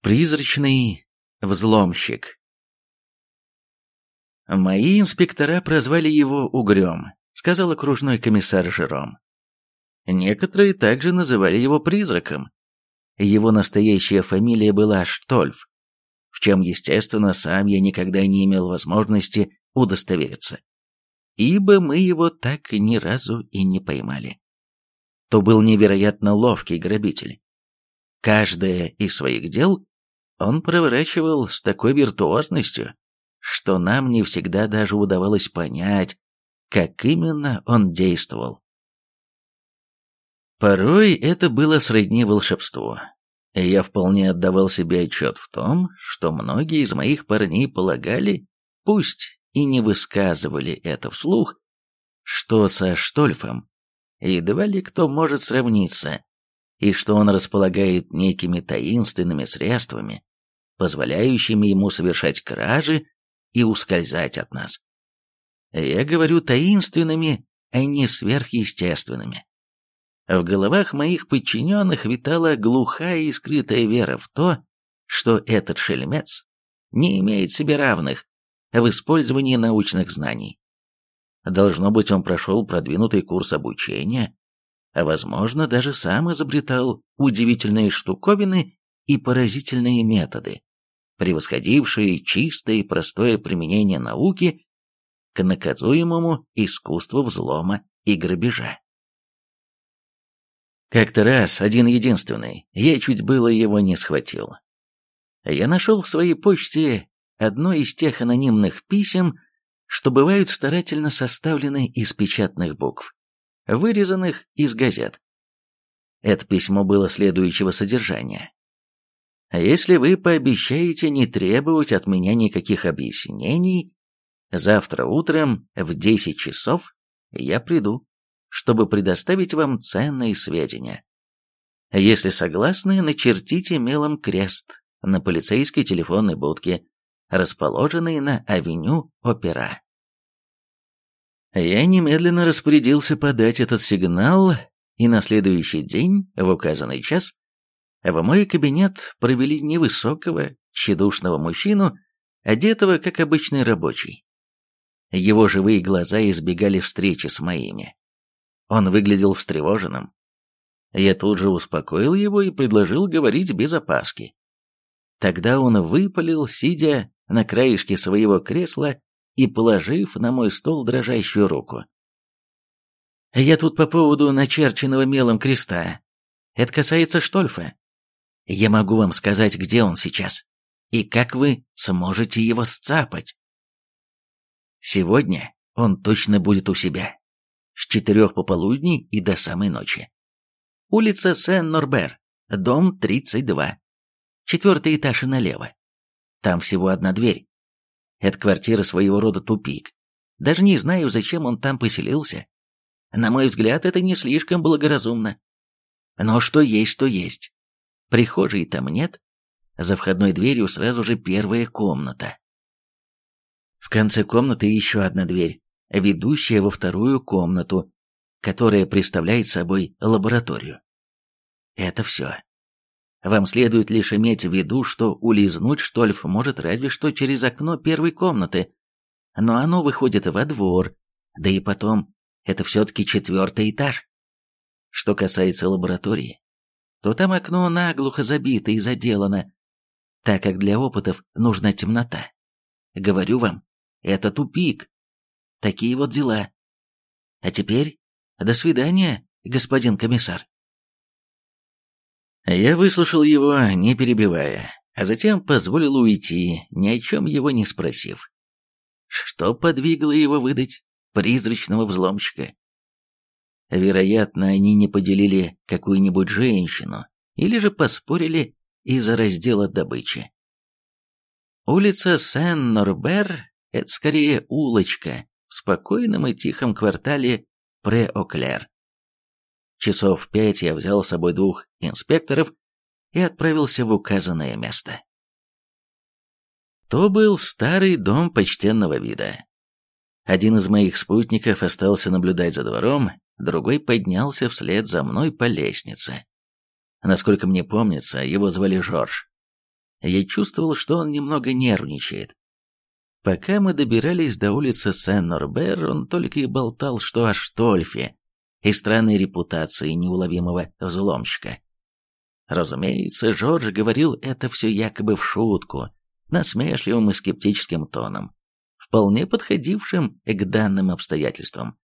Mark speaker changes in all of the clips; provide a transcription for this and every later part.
Speaker 1: Призрачный взломщик. Мои инспектора прозвали его Угрём, сказал окружной комиссар Жером. Некоторые также называли его призраком. Его настоящая фамилия была Штольф, в чем, естественно, сам я никогда не имел возможности удостовериться, ибо мы его так ни разу и не поймали. То был невероятно ловкий грабитель. Каждое из своих дел он проворачивал с такой виртуозностью, что нам не всегда даже удавалось понять, как именно он действовал. Порой это было сродни волшебству. И я вполне отдавал себе отчет в том, что многие из моих парней полагали, пусть и не высказывали это вслух, что со Штольфом едва ли кто может сравниться, и что он располагает некими таинственными средствами, позволяющими ему совершать кражи и ускользать от нас. Я говорю таинственными, а не сверхъестественными. В головах моих подчиненных витала глухая и скрытая вера в то, что этот шельмец не имеет себе равных в использовании научных знаний. Должно быть, он прошел продвинутый курс обучения, а возможно, даже сам изобретал удивительные штуковины и поразительные методы, превосходившие чистое и простое применение науки к наказуемому искусству взлома и грабежа. Как-то раз, один единственный, я чуть было его не схватил. Я нашел в своей почте одно из тех анонимных писем, что бывают старательно составлены из печатных букв, вырезанных из газет. Это письмо было следующего содержания. А если вы пообещаете не требовать от меня никаких объяснений, завтра утром в 10 часов я приду, чтобы предоставить вам ценные сведения. Если согласны, начертите мелом крест на полицейской телефонной будке, расположенной на авеню Опера. Я немедленно распорядился подать этот сигнал, и на следующий день, в указанный час, в мой кабинет провели невысокого, тщедушного мужчину, одетого как обычный рабочий. Его живые глаза избегали встречи с моими. Он выглядел встревоженным. Я тут же успокоил его и предложил говорить без опаски. Тогда он выпалил, сидя на краешке своего кресла и положив на мой стол дрожащую руку. «Я тут по поводу начерченного мелом креста. Это касается Штольфа. Я могу вам сказать, где он сейчас, и как вы сможете его сцапать. Сегодня он точно будет у себя. С четырех пополудни и до самой ночи. Улица Сен-Норбер, дом 32. Четвертый этаж и налево. Там всего одна дверь. Это квартира своего рода тупик. Даже не знаю, зачем он там поселился. На мой взгляд, это не слишком благоразумно. Но что есть, то есть. Прихожей там нет. За входной дверью сразу же первая комната. В конце комнаты еще одна дверь, ведущая во вторую комнату, которая представляет собой лабораторию. Это все. Вам следует лишь иметь в виду, что улизнуть Штольф может разве что через окно первой комнаты, но оно выходит во двор, да и потом, это все-таки четвертый этаж. Что касается лаборатории, то там окно наглухо забито и заделано, так как для опытов нужна темнота. Говорю вам, это тупик. Такие вот дела. А теперь до свидания, господин комиссар. Я выслушал его, не перебивая, а затем позволил уйти, ни о чем его не спросив. Что подвигло его выдать призрачного взломщика? Вероятно, они не поделили какую-нибудь женщину или же поспорили из-за раздела добычи. Улица Сен-Норбер – это скорее улочка в спокойном и тихом квартале Пре-Оклер. Часов в пять я взял с собой двух инспекторов и отправился в указанное место. То был старый дом почтенного вида. Один из моих спутников остался наблюдать за двором, другой поднялся вслед за мной по лестнице. Насколько мне помнится, его звали Жорж. Я чувствовал, что он немного нервничает. Пока мы добирались до улицы Сен-Норбер, он только и болтал, что о Штольфе и странной репутации неуловимого взломщика. Разумеется, Жорж говорил это все якобы в шутку, насмешливым и скептическим тоном, вполне подходившим к данным обстоятельствам.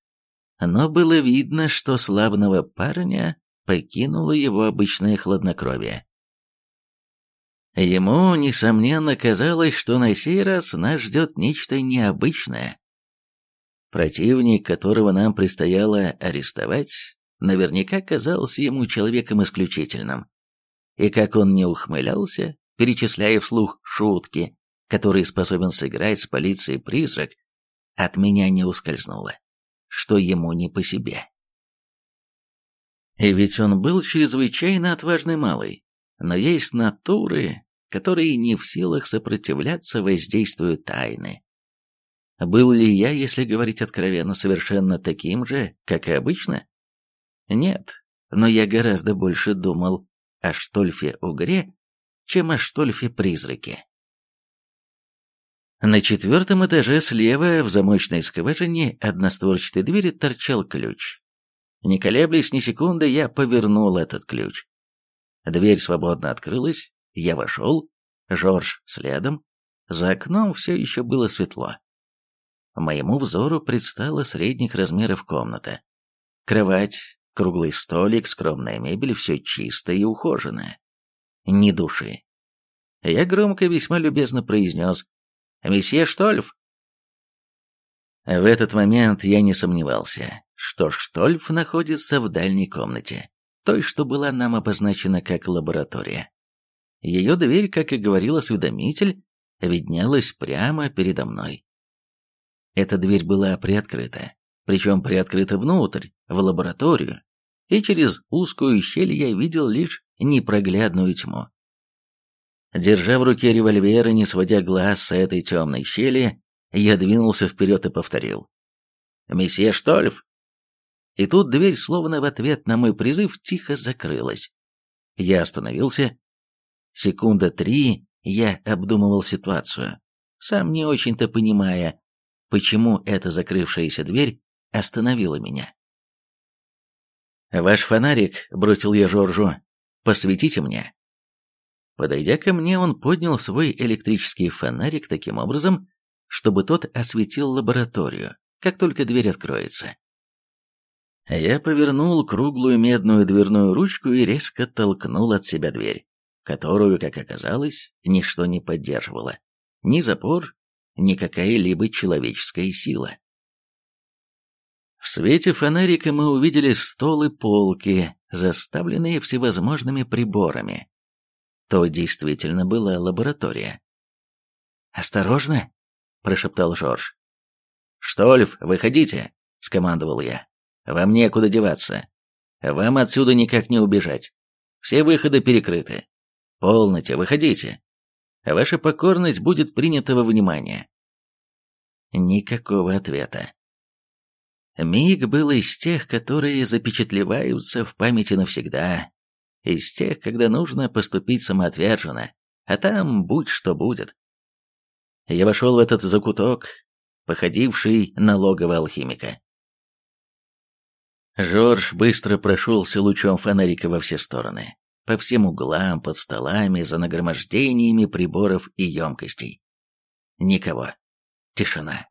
Speaker 1: Но было видно, что славного парня покинуло его обычное хладнокровие. Ему, несомненно, казалось, что на сей раз нас ждет нечто необычное. Противник, которого нам предстояло арестовать, наверняка казался ему человеком исключительным. И как он не ухмылялся, перечисляя вслух шутки, которые способен сыграть с полицией призрак, от меня не ускользнуло, что ему не по себе. И ведь он был чрезвычайно отважный малый, но есть натуры, которые не в силах сопротивляться воздействию тайны. Был ли я, если говорить откровенно, совершенно таким же, как и обычно? Нет, но я гораздо больше думал о Штольфе-Угре, чем о Штольфе-Призраке. На четвертом этаже слева в замочной скважине одностворчатой двери торчал ключ. Не колеблясь ни секунды, я повернул этот ключ. Дверь свободно открылась, я вошел, Жорж следом. За окном все еще было светло. Моему взору предстала средних размеров комната. Кровать, круглый столик, скромная мебель, все чисто и ухоженное. Ни души. Я громко весьма любезно произнес «Месье Штольф!» В этот момент я не сомневался, что Штольф находится в дальней комнате, той, что была нам обозначена как лаборатория. Ее дверь, как и говорил осведомитель, виднелась прямо передо мной. Эта дверь была приоткрыта, причем приоткрыта внутрь, в лабораторию, и через узкую щель я видел лишь непроглядную тьму. Держа в руке револьвер и не сводя глаз с этой темной щели, я двинулся вперед и повторил. «Месье Штольф!» И тут дверь, словно в ответ на мой призыв, тихо закрылась. Я остановился. Секунда три я обдумывал ситуацию, сам не очень-то понимая, почему эта закрывшаяся дверь остановила меня. «Ваш фонарик», — бросил я Жоржу, — «посветите мне». Подойдя ко мне, он поднял свой электрический фонарик таким образом, чтобы тот осветил лабораторию, как только дверь откроется. Я повернул круглую медную дверную ручку и резко толкнул от себя дверь, которую, как оказалось, ничто не поддерживало. Ни запор, ни какая-либо человеческая сила. В свете фонарика мы увидели стол и полки, заставленные всевозможными приборами. То действительно была лаборатория. «Осторожно!» прошептал Жорж. «Штольф, выходите!» — скомандовал я. «Вам некуда деваться. Вам отсюда никак не убежать. Все выходы перекрыты. Полноте, выходите. Ваша покорность будет принята во внимание». Никакого ответа. Миг был из тех, которые запечатлеваются в памяти навсегда, из тех, когда нужно поступить самоотверженно, а там будь что будет. Я вошел в этот закуток, походивший на логово алхимика. Жорж быстро прошелся лучом фонарика во все стороны, по всем углам, под столами, за нагромождениями приборов и емкостей. Никого. Тишина.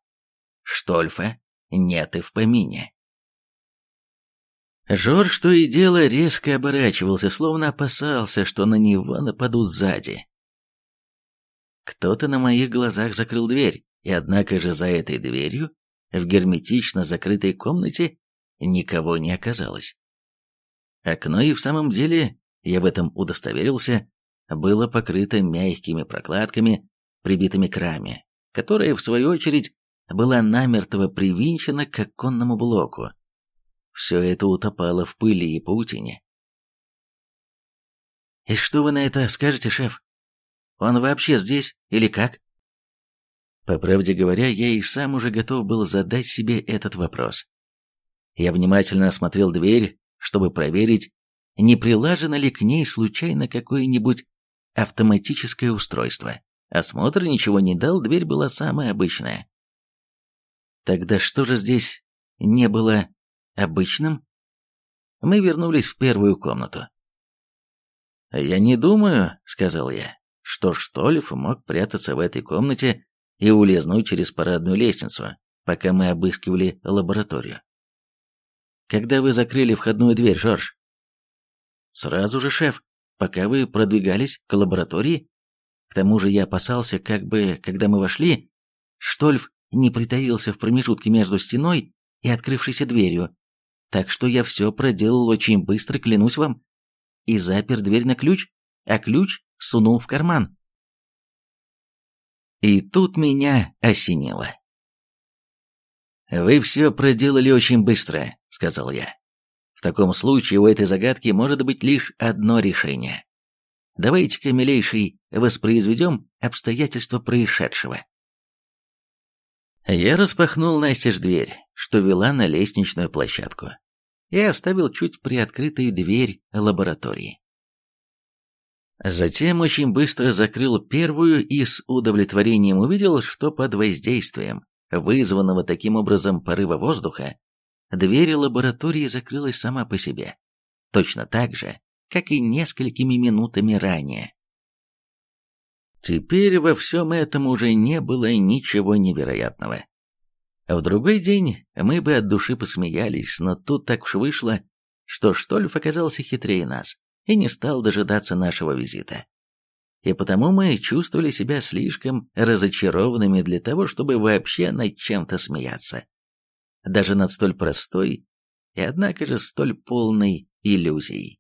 Speaker 1: Штольфа нет и в помине. Жорж то и дело резко оборачивался, словно опасался, что на него нападут сзади. Кто-то на моих глазах закрыл дверь, и однако же за этой дверью, в герметично закрытой комнате, никого не оказалось. Окно и в самом деле, я в этом удостоверился, было покрыто мягкими прокладками, прибитыми к раме, которая, в свою очередь, была намертво привинчена к оконному блоку. Все это утопало в пыли и паутине. «И что вы на это скажете, шеф?» Он вообще здесь или как? По правде говоря, я и сам уже готов был задать себе этот вопрос. Я внимательно осмотрел дверь, чтобы проверить, не прилажено ли к ней случайно какое-нибудь автоматическое устройство. Осмотр ничего не дал, дверь была самая обычная. Тогда что же здесь не было обычным? Мы вернулись в первую комнату. «Я не думаю», — сказал я, — «что Штольф мог прятаться в этой комнате и улизнуть через парадную лестницу, пока мы обыскивали лабораторию». «Когда вы закрыли входную дверь, Жорж?» «Сразу же, шеф, пока вы продвигались к лаборатории. К тому же я опасался, как бы, когда мы вошли, Штольф не притаился в промежутке между стеной и открывшейся дверью, так что я все проделал очень быстро, клянусь вам, и запер дверь на ключ, а ключ сунул в карман. И тут меня осенило. «Вы все проделали очень быстро», — сказал я. «В таком случае у этой загадки может быть лишь одно решение. Давайте-ка, милейший, воспроизведем обстоятельства происшедшего». Я распахнул настежь дверь, что вела на лестничную площадку, и оставил чуть приоткрытой дверь лаборатории. Затем очень быстро закрыл первую и с удовлетворением увидел, что под воздействием, вызванного таким образом порыва воздуха, дверь лаборатории закрылась сама по себе, точно так же, как и несколькими минутами ранее. Теперь во всем этом уже не было ничего невероятного. В другой день мы бы от души посмеялись, но тут так уж вышло, что Штольф оказался хитрее нас и не стал дожидаться нашего визита. И потому мы чувствовали себя слишком разочарованными для того, чтобы вообще над чем-то смеяться. Даже над столь простой и однако же столь полной иллюзией.